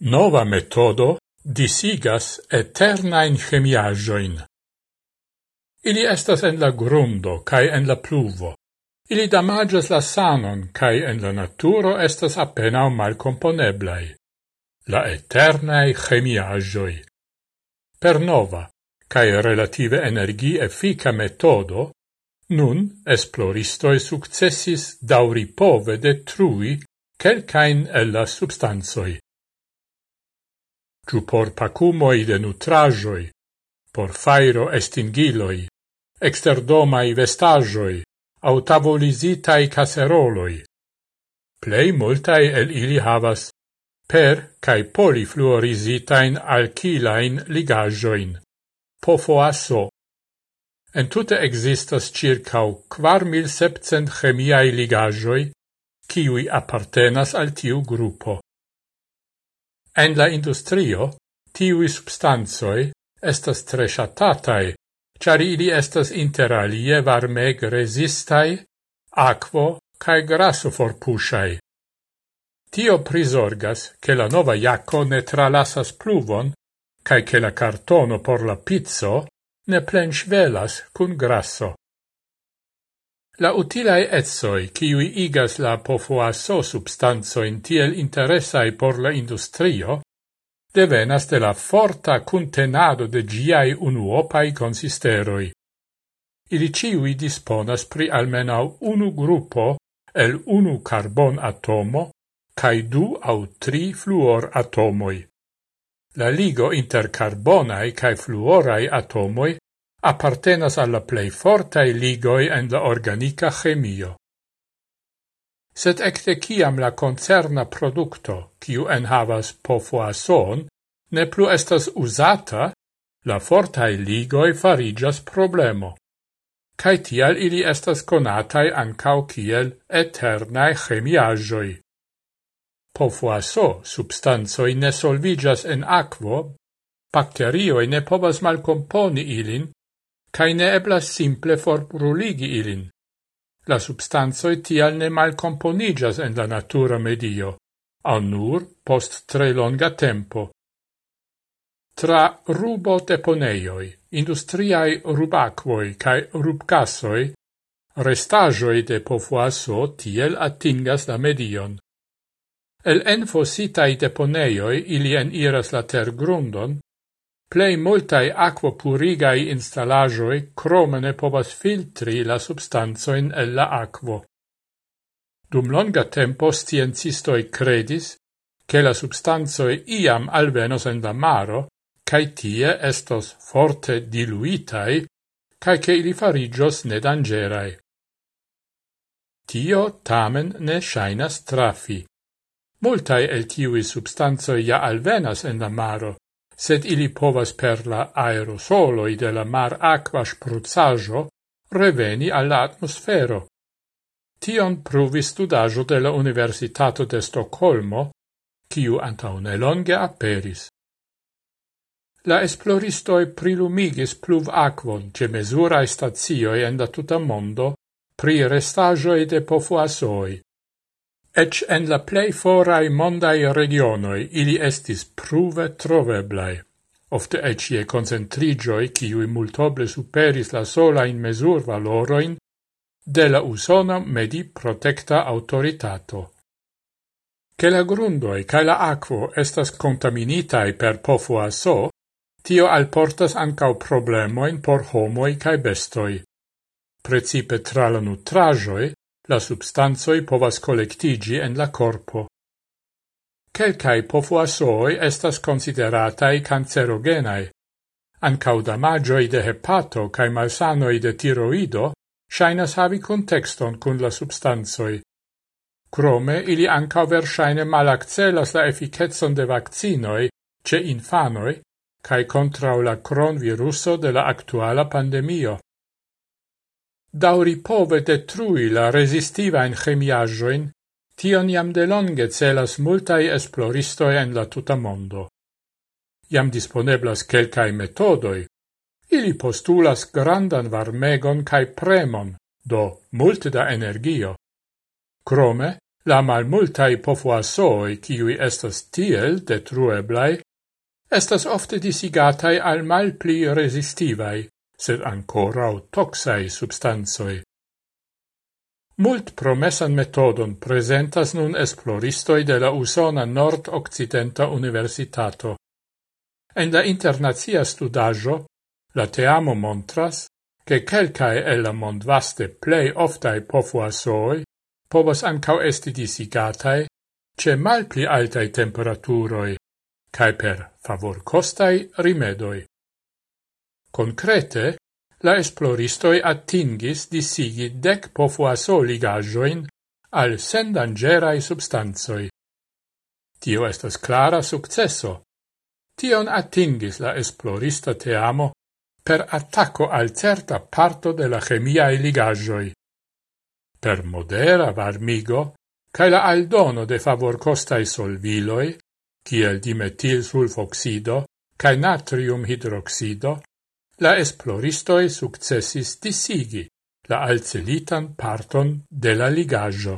Nova metodo disigas eternain chemiajoin. Ili estas en la grundo cae en la pluvo. Ili damagas la sanon cae en la naturo estas appena malcomponeblai. La eternae chemiajoi. Per nova, cae relative energi effica metodo, nun esploristoi successis dauripove detrui quelcain ella substanzoi ciu por pacumoi de nutrajoi, por fairo estingiloi, exterdomai vestajoi, au tavolizitai caseroloi. Plei multai el ili havas per cae polifluorizitain alkilain ligajoin, pofoaso. En tute existas circau 4.700 chemiai ligajoi, kiui appartenas al tiu gruppo. En la industrio, tiui substanzoi estas tre shatatai, char ili estas interalie varmeg resistai, aquo cae graso forpusai. Tio prisorgas che la nova jaco ne tralasas pluvon, cae che la cartono por la pizzo ne plench velas cun grasso. La utilae etsoi, kiui igas la pofuaso substanzoin tiel interesai por la industrio, devenas de la forta contenado de giai unuopai consisteroi. Ili ciui disponas pri almenau unu gruppo el unu carbon atomo cae du au tri fluor atomoi. La ligo inter carbonae cae fluorae atomoi appartenas alla plei fortai ligoi en la organica chemio. Sed ecte ciam la concerna producto, ciu en havas pofoason, ne plu estas usata, la fortai ligoi farigas problemo. Cai tial ili estas conatai ancau ciel eternae chemiagioi. Pofoaso substanzoi ne solvigas en aquo, bacterioi ne povas malcomponi ilin, cae ne eblas simple forbruligi ilin. La substanzoi tial ne malcomponigas en la natura medio, al nur post tre longa tempo. Tra rubo deponeioi, industriai rubacvoi cae rubcasoi, restagioi de pofuaso tiel attingas la medion. El enfositai deponeioi ili en iras la tergrundon, Plei multae aqua purigai installagioi crome ne povas filtri la substanzoin el la aquo. Dum longa tempo stiencistoi credis che la substanzoi iam alvenos en la maro, cae tie estos forte diluitai, cae che ili farigios nedangerai. Tio tamen ne shainas trafi. Multae el tiui substanzoi ja alvenas en la maro, sed ili povas per la aerosoloi de la mar aqua spruzzaggio reveni alla atmosfero. Tion pruvis studaggio de la Universitato de Stoccolmo, quiu antaune longe aperis. La esploristoi prilumigis pluv aquon ce mesurae stazioi en la tuta mondo pri restagioi de pofuasoi, Ec en la plei forai mondai regionoi ili estis pruve troveblai, ofte ec ie concentrigioi ciui multoble superis la sola in mesur valoroin de la usona medi protecta autoritato. Che la grundoi cae la aquo estas contaminitai per pofua so, tio alportas ancau problemoin por homoi cae bestoi. Precipe tra la nutrajoi, la substanzoi povas collectigi en la corpo. Quelcae pofuasoi estas consideratai cancerogenae. Ancau damagioi de hepato cae malsanoi de tiroido shainas havi contexton cun la substanzoi. Crome, ili ancau versaine malaccelas la efficetson de vaccinoi ce infanoi cae contrau la cronviruso de la actuala pandemio dauri pove detrui la resistivain chemiajoin, tion jam delonge celas multai esploristoi en la tuta mondo. Jam disponeblas quelcae metodoi. Ili postulas grandan varmegon cae premon, do multe da energio. Crome, la malmultai pofuasoi, kiui estas tiel detrueblai, estas ofte disigatai al malpli resistivai, sed ancorau toxai substanzoi. Mult promesan metodon presentas nun esploristoi de la Usona Nord-Occidenta Universitato. En la internazia studajo, la teamo montras che quelcae e la mondvaste plei oftai pofuasoi povos ancau esti disigatai ce malpli altai temperaturoi, cae per favor costai rimedoi. Concrete, la esploristoi attingis disigi dec pofuaso ligajoin al sendangerai substanzoi. Tio estas clara successo. Tion attingis la esplorista teamo per attacco al certa parto de la chemiae ligajoi. Per modera varmigo, cae la aldono de favor costai solviloi, kiel dimetil sulfoxido cae natrium hidroxido, la esploristoi successis disigi la alcelitan parton de la ligajo.